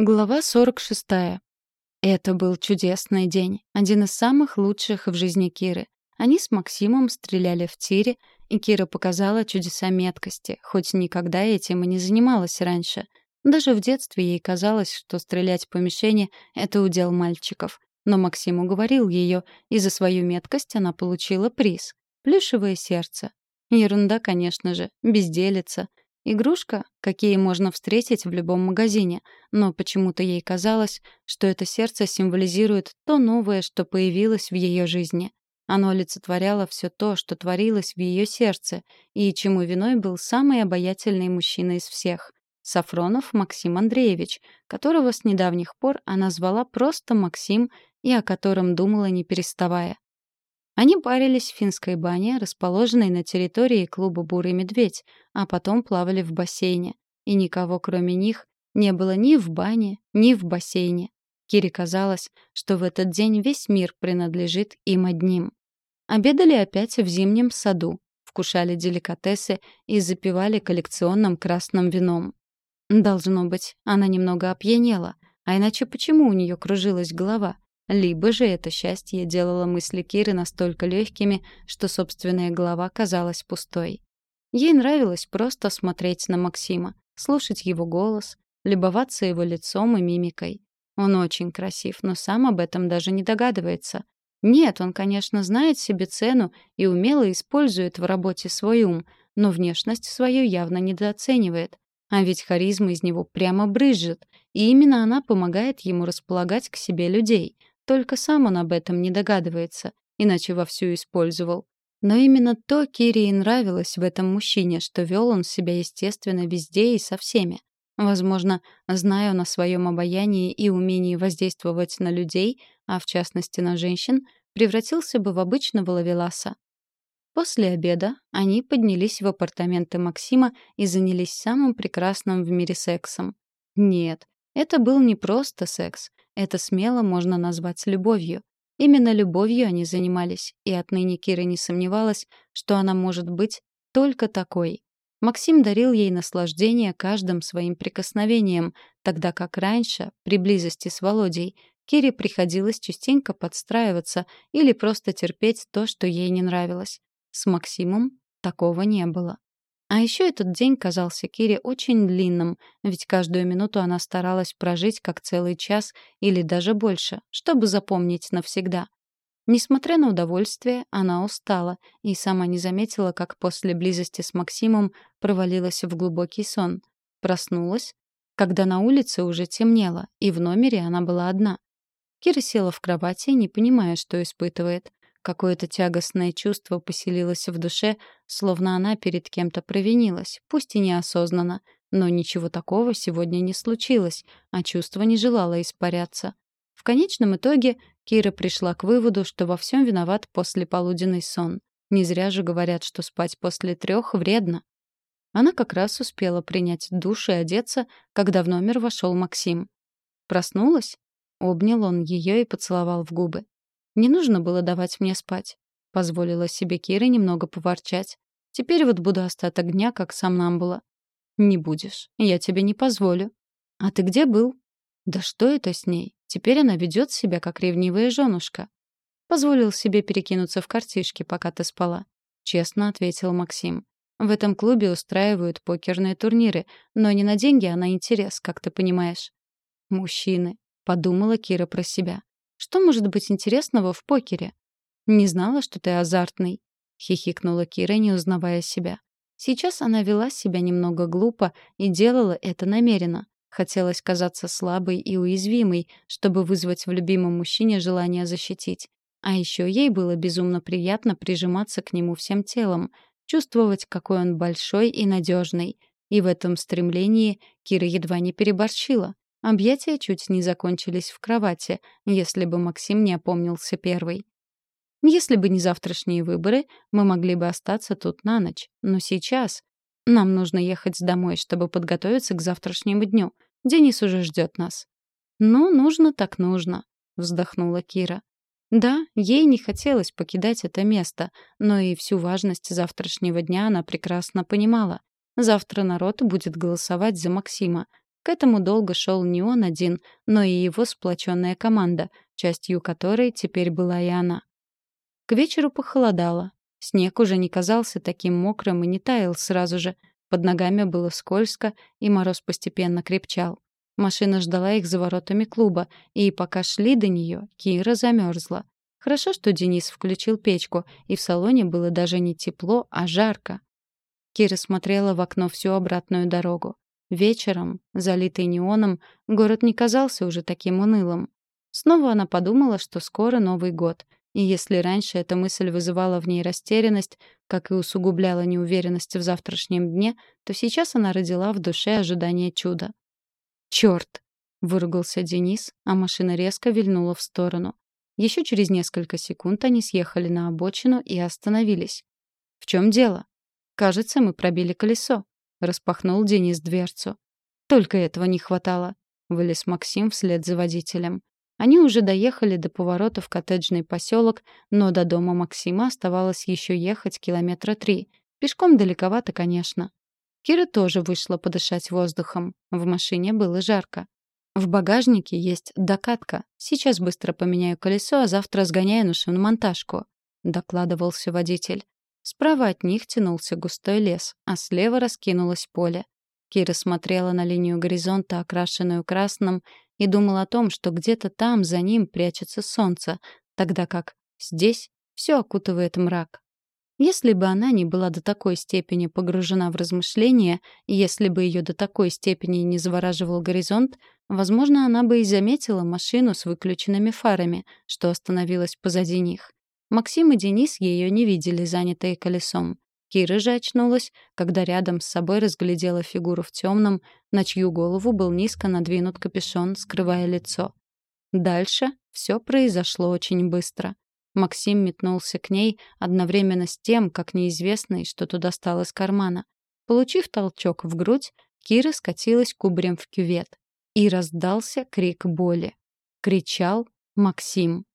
Глава 46. Это был чудесный день, один из самых лучших в жизни Киры. Они с Максимом стреляли в тире, и Кира показала чудеса меткости, хоть никогда этим и не занималась раньше. Даже в детстве ей казалось, что стрелять по мишени — это удел мальчиков. Но Максим уговорил ее, и за свою меткость она получила приз — плюшевое сердце. Ерунда, конечно же, безделица. Игрушка, какие можно встретить в любом магазине, но почему-то ей казалось, что это сердце символизирует то новое, что появилось в ее жизни. Оно олицетворяло все то, что творилось в ее сердце, и чему виной был самый обаятельный мужчина из всех — Сафронов Максим Андреевич, которого с недавних пор она звала просто Максим и о котором думала не переставая. Они парились в финской бане, расположенной на территории клуба «Бурый медведь», а потом плавали в бассейне. И никого, кроме них, не было ни в бане, ни в бассейне. Кире казалось, что в этот день весь мир принадлежит им одним. Обедали опять в зимнем саду, вкушали деликатесы и запивали коллекционным красным вином. Должно быть, она немного опьянела, а иначе почему у нее кружилась голова? Либо же это счастье делало мысли Киры настолько легкими, что собственная голова казалась пустой. Ей нравилось просто смотреть на Максима, слушать его голос, любоваться его лицом и мимикой. Он очень красив, но сам об этом даже не догадывается. Нет, он, конечно, знает себе цену и умело использует в работе свой ум, но внешность свою явно недооценивает. А ведь харизма из него прямо брызжет, и именно она помогает ему располагать к себе людей — только сам он об этом не догадывается, иначе вовсю использовал. Но именно то Кире и нравилось в этом мужчине, что вел он себя естественно везде и со всеми. Возможно, зная он о своем обаянии и умении воздействовать на людей, а в частности на женщин, превратился бы в обычного ловеласа. После обеда они поднялись в апартаменты Максима и занялись самым прекрасным в мире сексом. Нет, это был не просто секс. Это смело можно назвать любовью. Именно любовью они занимались, и отныне Кира не сомневалась, что она может быть только такой. Максим дарил ей наслаждение каждым своим прикосновением, тогда как раньше, при близости с Володей, Кире приходилось частенько подстраиваться или просто терпеть то, что ей не нравилось. С Максимом такого не было. А еще этот день казался Кире очень длинным, ведь каждую минуту она старалась прожить как целый час или даже больше, чтобы запомнить навсегда. Несмотря на удовольствие, она устала и сама не заметила, как после близости с Максимом провалилась в глубокий сон. Проснулась, когда на улице уже темнело, и в номере она была одна. Кира села в кровати, не понимая, что испытывает. Какое-то тягостное чувство поселилось в душе, словно она перед кем-то провинилась, пусть и неосознанно. Но ничего такого сегодня не случилось, а чувство не желало испаряться. В конечном итоге Кира пришла к выводу, что во всем виноват послеполуденный сон. Не зря же говорят, что спать после трех вредно. Она как раз успела принять душ и одеться, когда в номер вошел Максим. Проснулась? Обнял он ее и поцеловал в губы. Не нужно было давать мне спать. Позволила себе Кира немного поворчать. Теперь вот буду остаток дня, как сам нам было. Не будешь. Я тебе не позволю. А ты где был? Да что это с ней? Теперь она ведет себя, как ревнивая женушка. Позволил себе перекинуться в картишки, пока ты спала. Честно ответил Максим. В этом клубе устраивают покерные турниры, но не на деньги, а на интерес, как ты понимаешь. Мужчины. Подумала Кира про себя. Что может быть интересного в покере? Не знала, что ты азартный, хихикнула Кира, не узнавая себя. Сейчас она вела себя немного глупо и делала это намеренно. Хотелось казаться слабой и уязвимой, чтобы вызвать в любимом мужчине желание защитить. А еще ей было безумно приятно прижиматься к нему всем телом, чувствовать, какой он большой и надежный. И в этом стремлении Кира едва не переборщила. Объятия чуть не закончились в кровати, если бы Максим не опомнился первый. Если бы не завтрашние выборы, мы могли бы остаться тут на ночь. Но сейчас нам нужно ехать домой, чтобы подготовиться к завтрашнему дню. Денис уже ждет нас. «Ну, нужно так нужно», — вздохнула Кира. Да, ей не хотелось покидать это место, но и всю важность завтрашнего дня она прекрасно понимала. Завтра народ будет голосовать за Максима, К этому долго шел не он один, но и его сплоченная команда, частью которой теперь была и она. К вечеру похолодало. Снег уже не казался таким мокрым и не таял сразу же. Под ногами было скользко, и мороз постепенно крепчал. Машина ждала их за воротами клуба, и пока шли до нее, Кира замерзла. Хорошо, что Денис включил печку, и в салоне было даже не тепло, а жарко. Кира смотрела в окно всю обратную дорогу. Вечером, залитый неоном, город не казался уже таким унылым. Снова она подумала, что скоро Новый год. И если раньше эта мысль вызывала в ней растерянность, как и усугубляла неуверенность в завтрашнем дне, то сейчас она родила в душе ожидание чуда. «Чёрт!» — выругался Денис, а машина резко вильнула в сторону. Еще через несколько секунд они съехали на обочину и остановились. «В чем дело?» «Кажется, мы пробили колесо», — распахнул Денис дверцу. «Только этого не хватало», — вылез Максим вслед за водителем. Они уже доехали до поворота в коттеджный поселок, но до дома Максима оставалось еще ехать километра три. Пешком далековато, конечно. Кира тоже вышла подышать воздухом. В машине было жарко. В багажнике есть докатка. Сейчас быстро поменяю колесо, а завтра сгоняю на шиномонтажку, докладывался водитель. Справа от них тянулся густой лес, а слева раскинулось поле. Кира смотрела на линию горизонта, окрашенную красным, и думала о том, что где-то там за ним прячется солнце, тогда как здесь все окутывает мрак. Если бы она не была до такой степени погружена в размышления, если бы ее до такой степени не завораживал горизонт, возможно, она бы и заметила машину с выключенными фарами, что остановилась позади них. Максим и Денис ее не видели, занятые колесом. Кира же очнулась, когда рядом с собой разглядела фигуру в темном, на чью голову был низко надвинут капюшон, скрывая лицо. Дальше все произошло очень быстро. Максим метнулся к ней одновременно с тем, как неизвестный что-то достал из кармана. Получив толчок в грудь, Кира скатилась кубарем в кювет. И раздался крик боли. Кричал Максим.